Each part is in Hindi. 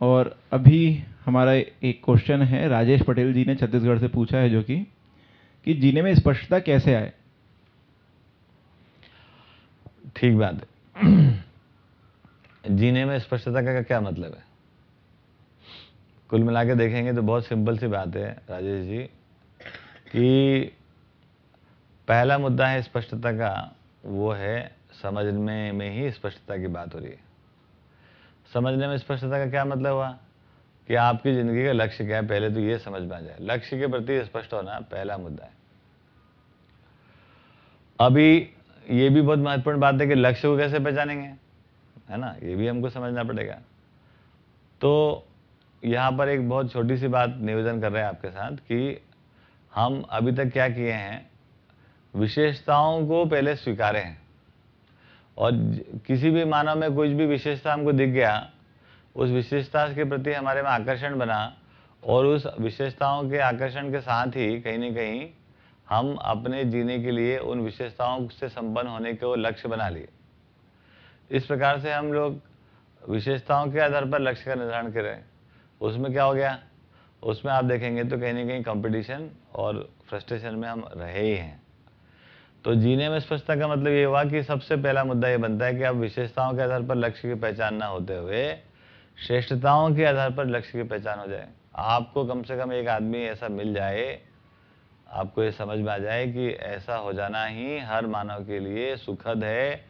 और अभी हमारा एक क्वेश्चन है, राजेश पटेल जी ने छत्तीसगढ़ से पूछा है जो कि कि जीने में स्पष्टता कैसे आए? ठीक बात है। जीने में स्पष्टता का क्या मतलब है? कुल मिला के देखेंगे तो बहुत सिंपल सी बात है, राजेश जी, कि पहला मुद्दा है स्पष्टता का, वो है समझने में ही स्पष्टता की बात हो रही है। समझने में स्पष्टता का क्या मतलब हुआ? कि आपकी ज़िंदगी का लक्ष्य क्या है? पहले तो ये समझ में आ जाए। लक्ष्य के प्रति स्पष्ट होना पहला मुद्दा है। अभी ये भी बहुत महत्वपूर्ण बात है कि लक्ष्य को कैसे पहचानेंगे, है ना? ये भी हमको समझना पड़ेगा। तो यहाँ पर एक बहुत छोटी सी बात निवेदन कर रहे हैं आपके साथ कि हम अभी तक क्या किए हैं? विशेषताओं को पहले स्वीकारे। हैं और किसी भी मानव में कुछ भी विशेषता हमको दिख गया, उस विशेषता के प्रति हमारे में आकर्षण बना और उस विशेषताओं के आकर्षण के साथ ही कहीं ना कहीं हम अपने जीने के लिए उन विशेषताओं से संपन्न होने के लक्ष्य बना लिए। इस प्रकार से हम लोग विशेषताओं के आधार पर लक्ष्य का निर्धारण करें उसमें क्या हो गया? उसमें आप देखेंगे तो कहीं ना कहीं कंपटीशन और फ्रस्ट्रेशन में हम रहे ही हैं। तो जीने में स्पष्टता का मतलब ये हुआ कि सबसे पहला मुद्दा ये बनता है कि आप विशेषताओं के आधार पर लक्ष्य की पहचान ना होते हुए श्रेष्ठताओं के आधार पर लक्ष्य की पहचान हो जाए। आपको कम से कम एक आदमी ऐसा मिल जाए, आपको ये समझ में आ जाए कि ऐसा हो जाना ही हर मानव के लिए सुखद है,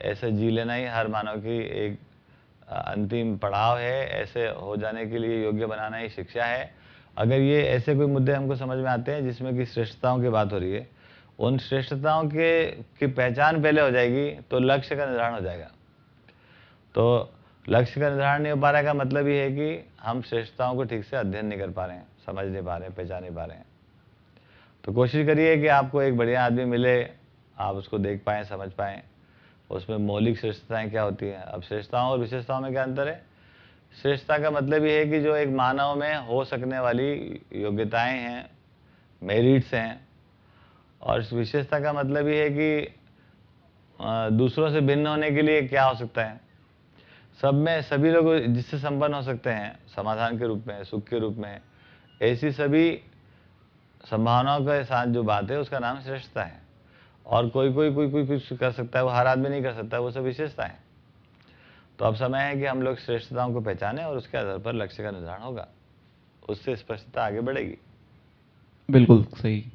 ऐसे जी लेना ही हर मानव की एक अंतिम पड़ाव है, ऐसे हो जाने के लिए योग्य बनाना ही शिक्षा है। अगर ये ऐसे कोई मुद्दे हमको समझ में आते हैं जिसमें कि श्रेष्ठताओं की बात हो रही है उन श्रेष्ठताओं के, की पहचान पहले हो जाएगी तो लक्ष्य का निर्धारण हो जाएगा। तो लक्ष्य का निर्धारण नहीं हो पा रहा का मतलब ये है कि हम श्रेष्ठताओं को ठीक से अध्ययन नहीं कर पा रहे हैं, समझ नहीं पा रहे हैं, पहचान नहीं पा रहे हैं। तो कोशिश करिए कि आपको एक बढ़िया आदमी मिले, आप उसको देख पाएँ, समझ पाएँ, उसमें मौलिक श्रेष्ठताएँ क्या होती हैं। अब श्रेष्ठताओं और विशेषताओं में क्या अंतर है? श्रेष्ठता का मतलब ये है कि जो एक मानव में हो सकने वाली योग्यताएँ हैं, मेरिट्स हैं और विशेषता का मतलब ये है कि दूसरों से भिन्न होने के लिए क्या हो सकता है? सब में सभी लोग जिससे संपन्न हो सकते हैं, समाधान के रूप में, सुख के रूप में, ऐसी सभी संभावनाओं के साथ जो बात है, उसका नाम श्रेष्ठता है। और कोई कोई कोई कोई कुछ कर सकता है, वो हर आदमी नहीं कर सकता, वो सब विशेषता है। तो अब समय है कि हम लोग श्रेष्ठताओं को पहचाने और उसके आधार पर लक्ष्य का निर्धारण होगा। उससे स्पष्टता आगे बढ़ेगी। बिल्कुल सही।